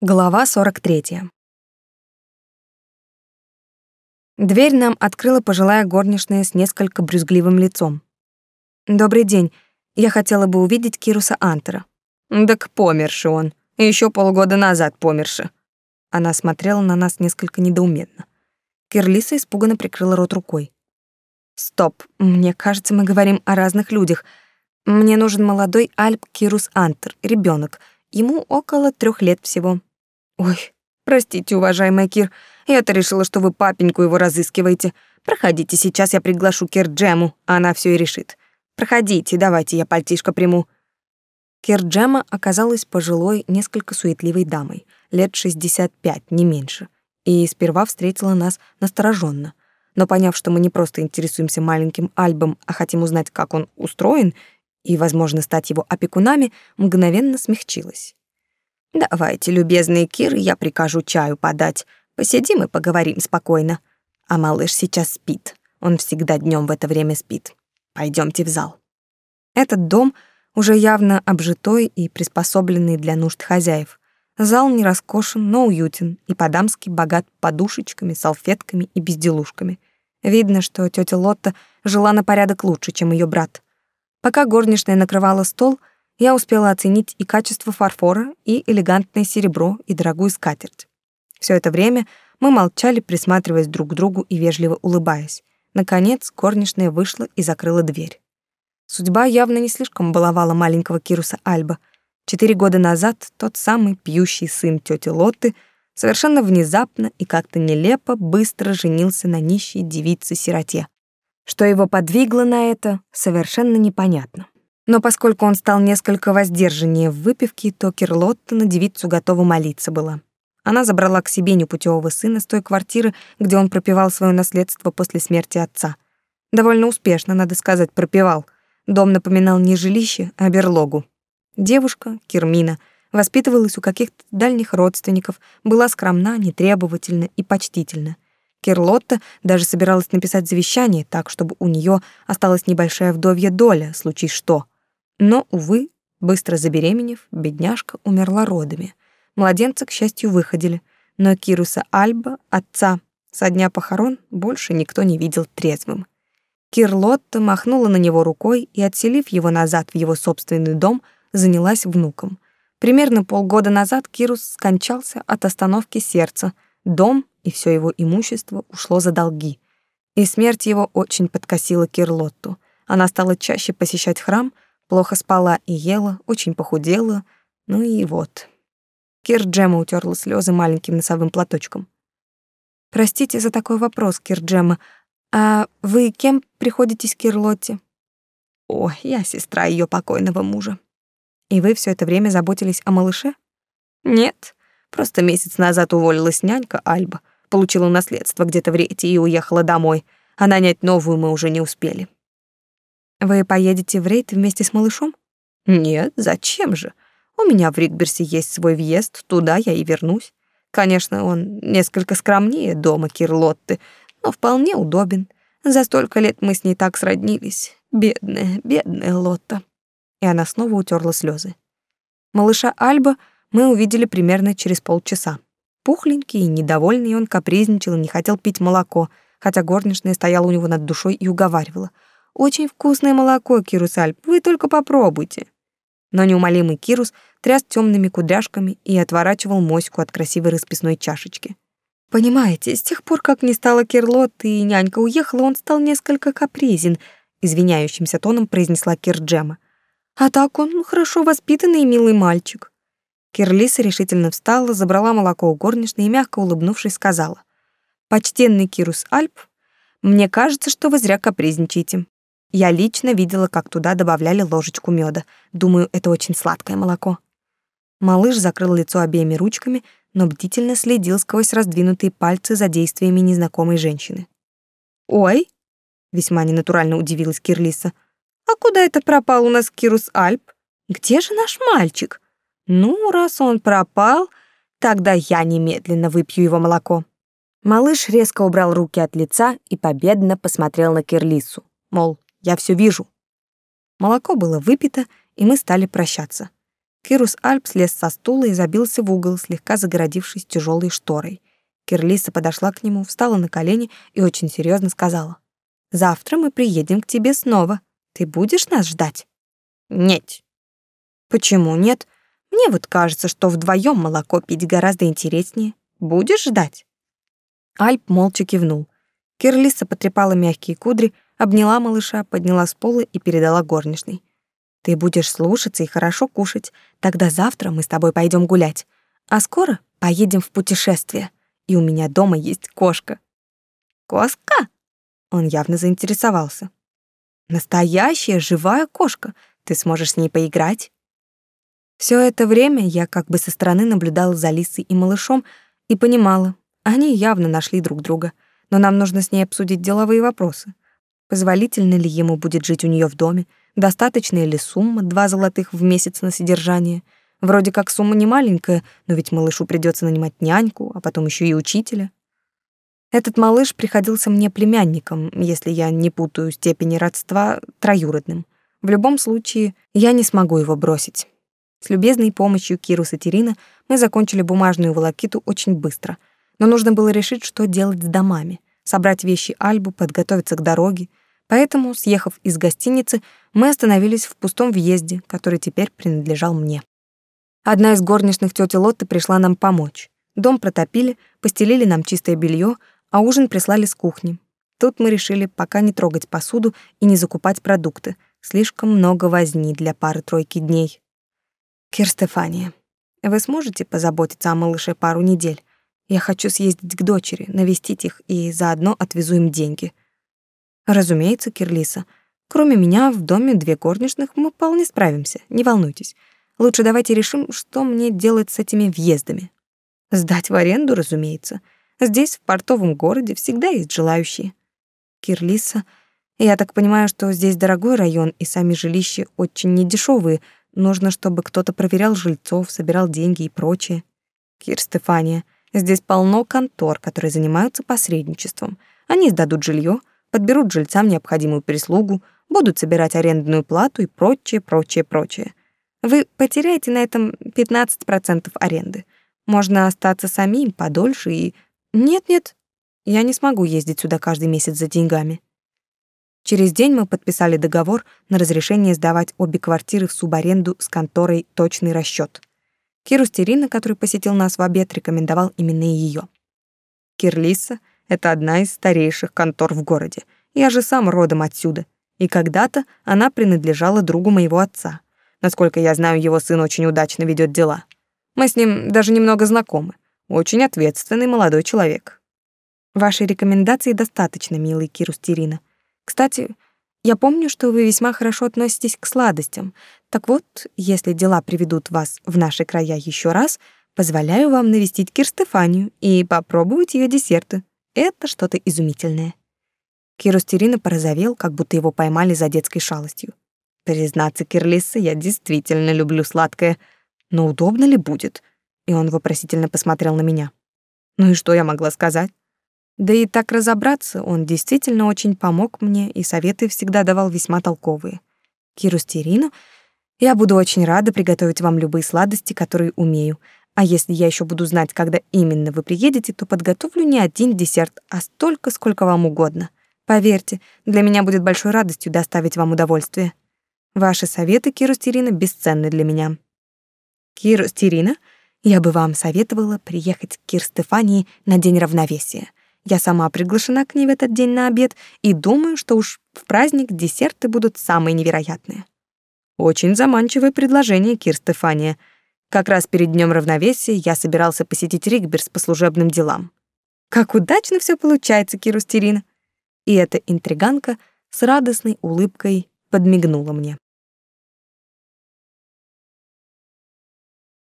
Глава 43. Дверь нам открыла пожилая горничная с несколько брюзгливым лицом. «Добрый день. Я хотела бы увидеть Кируса Антера». «Так померши он. Еще полгода назад померши». Она смотрела на нас несколько недоуменно. Кирлиса испуганно прикрыла рот рукой. «Стоп. Мне кажется, мы говорим о разных людях. Мне нужен молодой Альп Кирус Антер, ребенок. Ему около трех лет всего». Ой, простите, уважаемая Кир, я-то решила, что вы папеньку его разыскиваете. Проходите, сейчас я приглашу Кир Джему, она все и решит. Проходите, давайте я пальтишко приму. Кир Джема оказалась пожилой, несколько суетливой дамой, лет 65, не меньше, и сперва встретила нас настороженно. Но поняв, что мы не просто интересуемся маленьким Альбом, а хотим узнать, как он устроен, и, возможно, стать его опекунами, мгновенно смягчилась. Давайте, любезный Кир, я прикажу чаю подать. Посидим и поговорим спокойно. А малыш сейчас спит. Он всегда днем в это время спит. Пойдемте в зал. Этот дом уже явно обжитой и приспособленный для нужд хозяев. Зал не роскошен, но уютен и по-дамски богат подушечками, салфетками и безделушками. Видно, что тетя Лотта жила на порядок лучше, чем ее брат. Пока горничная накрывала стол, я успела оценить и качество фарфора, и элегантное серебро, и дорогую скатерть. Все это время мы молчали, присматриваясь друг к другу и вежливо улыбаясь. Наконец, горничная вышла и закрыла дверь. Судьба явно не слишком баловала маленького Кируса Альба. Четыре года назад тот самый пьющий сын тети Лотты совершенно внезапно и как-то нелепо быстро женился на нищей девице-сироте. Что его подвигло на это, совершенно непонятно. Но поскольку он стал несколько воздержаннее в выпивке, то Кирлотта на девицу готова молиться была. Она забрала к себе непутевого сына с той квартиры, где он пропивал свое наследство после смерти отца. Довольно успешно, надо сказать, пропивал. Дом напоминал не жилище, а берлогу. Девушка, Кирмина, воспитывалась у каких-то дальних родственников, была скромна, нетребовательна и почтительна. Кирлотта даже собиралась написать завещание так, чтобы у нее осталась небольшая вдовья доля, случись что — но, увы, быстро забеременев, бедняжка умерла родами. Младенцы, к счастью, выходили, но Кируса Альба, отца, со дня похорон больше никто не видел трезвым. Кирлотта махнула на него рукой и, отселив его назад в его собственный дом, занялась внуком. Примерно полгода назад Кирус скончался от остановки сердца. Дом и все его имущество ушло за долги. И смерть его очень подкосила Кирлотту. Она стала чаще посещать храм — Плохо спала и ела, очень похудела. Ну и вот. Кир Джема утерла слезы маленьким носовым платочком. «Простите за такой вопрос, Кир Джема. А вы кем приходитесь Кирлотте?» «О, я сестра ее покойного мужа». «И вы все это время заботились о малыше?» «Нет, просто месяц назад уволилась нянька Альба, получила наследство где-то в Рете и уехала домой, а нанять новую мы уже не успели». Вы поедете в рейд вместе с малышом? Нет, зачем же? У меня в Ригберсе есть свой въезд, туда я и вернусь. Конечно, он несколько скромнее дома Кирлотты, но вполне удобен. За столько лет мы с ней так сроднились. Бедная, бедная Лотта. И она снова утерла слезы. Малыша Альба мы увидели примерно через полчаса. Пухленький и недовольный, он капризничал и не хотел пить молоко, хотя горничная стояла у него над душой и уговаривала — очень вкусное молоко, Кирус Альп, вы только попробуйте. Но неумолимый Кирус тряс темными кудряшками и отворачивал моську от красивой расписной чашечки. Понимаете, с тех пор, как не стало Кирлотты и нянька уехала, он стал несколько капризен, извиняющимся тоном произнесла Кирджема. А так он хорошо воспитанный и милый мальчик. Кирлиса решительно встала, забрала молоко у горничной и, мягко улыбнувшись, сказала. «Почтенный Кирус Альп, мне кажется, что вы зря капризничаете. Я лично видела, как туда добавляли ложечку меда. Думаю, это очень сладкое молоко. Малыш закрыл лицо обеими ручками, но бдительно следил сквозь раздвинутые пальцы за действиями незнакомой женщины. «Ой!» — весьма ненатурально удивилась Кирлиса. «А куда это пропал у нас Кирус Альп? Где же наш мальчик? Ну, раз он пропал, тогда я немедленно выпью его молоко». Малыш резко убрал руки от лица и победно посмотрел на Кирлису, мол, я все вижу. Молоко было выпито, и мы стали прощаться. Кирус Альп слез со стула и забился в угол, слегка загородившись тяжелой шторой. Кирлиса подошла к нему, встала на колени и очень серьезно сказала. «Завтра мы приедем к тебе снова. Ты будешь нас ждать?» «Нет». «Почему нет? Мне вот кажется, что вдвоем молоко пить гораздо интереснее. Будешь ждать?» Альп молча кивнул. Кирлиса потрепала мягкие кудри, обняла малыша, подняла с пола и передала горничной. «Ты будешь слушаться и хорошо кушать. Тогда завтра мы с тобой пойдем гулять. А скоро поедем в путешествие. И у меня дома есть кошка». «Кошка?» Он явно заинтересовался. «Настоящая живая кошка. Ты сможешь с ней поиграть?» Все это время я как бы со стороны наблюдала за Лисой и малышом и понимала, они явно нашли друг друга, но нам нужно с ней обсудить деловые вопросы. Позволительно ли ему будет жить у нее в доме, достаточная ли сумма, два золотых в месяц на содержание. Вроде как сумма не маленькая, но ведь малышу придется нанимать няньку, а потом еще и учителя. Этот малыш приходился мне племянником, если я не путаю степени родства, троюродным. В любом случае, я не смогу его бросить. С любезной помощью Киру Сатирина мы закончили бумажную волокиту очень быстро, но нужно было решить, что делать с домами, собрать вещи Альбу, подготовиться к дороге. Поэтому, съехав из гостиницы, мы остановились в пустом въезде, который теперь принадлежал мне. Одна из горничных тети Лотты пришла нам помочь. Дом протопили, постелили нам чистое белье, а ужин прислали с кухни. Тут мы решили пока не трогать посуду и не закупать продукты. Слишком много возни для пары-тройки дней. Кир Стефания, вы сможете позаботиться о малыше пару недель? Я хочу съездить к дочери, навестить их и заодно отвезу им деньги. Разумеется, Кирлиса. Кроме меня в доме две горничных, мы вполне справимся, не волнуйтесь. Лучше давайте решим, что мне делать с этими въездами. Сдать в аренду, разумеется. Здесь, в портовом городе, всегда есть желающие. Кирлиса, я так понимаю, что здесь дорогой район, и сами жилища очень недешевые — Нужно, чтобы кто-то проверял жильцов, собирал деньги и прочее. Кир Стефания, здесь полно контор, которые занимаются посредничеством. Они сдадут жилье, подберут жильцам необходимую прислугу, будут собирать арендную плату и прочее, прочее, прочее. Вы потеряете на этом 15% аренды. Можно остаться самим подольше и... Нет-нет, я не смогу ездить сюда каждый месяц за деньгами. Через день мы подписали договор на разрешение сдавать обе квартиры в субаренду с конторой «Точный расчет». Киру Стерина, который посетил нас в обед, рекомендовал именно ее. Кирлиса — это одна из старейших контор в городе. Я же сам родом отсюда. И когда-то она принадлежала другу моего отца. Насколько я знаю, его сын очень удачно ведет дела. Мы с ним даже немного знакомы. Очень ответственный молодой человек. Вашей рекомендации достаточно, милый Кирус Терина. Кстати, я помню, что вы весьма хорошо относитесь к сладостям. Так вот, если дела приведут вас в наши края еще раз, позволяю вам навестить Кир Стефанию и попробовать ее десерты. Это что-то изумительное. Кирустерина порозовел, как будто его поймали за детской шалостью. Признаться, Кирлисса, я действительно люблю сладкое, но удобно ли будет? И он вопросительно посмотрел на меня. Ну и что я могла сказать? Да и так разобраться, он действительно очень помог мне и советы всегда давал весьма толковые. Киру Стерину, я буду очень рада приготовить вам любые сладости, которые умею. А если я еще буду знать, когда именно вы приедете, то подготовлю не один десерт, а столько, сколько вам угодно. Поверьте, для меня будет большой радостью доставить вам удовольствие. Ваши советы, Киру Стерина, бесценны для меня. Киру Стерина, я бы вам советовала приехать к Кир Стефании на День равновесия. Я сама приглашена к ней в этот день на обед и думаю, что уж в праздник десерты будут самые невероятные. Очень заманчивое предложение, Кир Стефания. Как раз перед днем равновесия я собирался посетить Ригберс по служебным делам. Как удачно все получается, Кирустерина. И эта интриганка с радостной улыбкой подмигнула мне.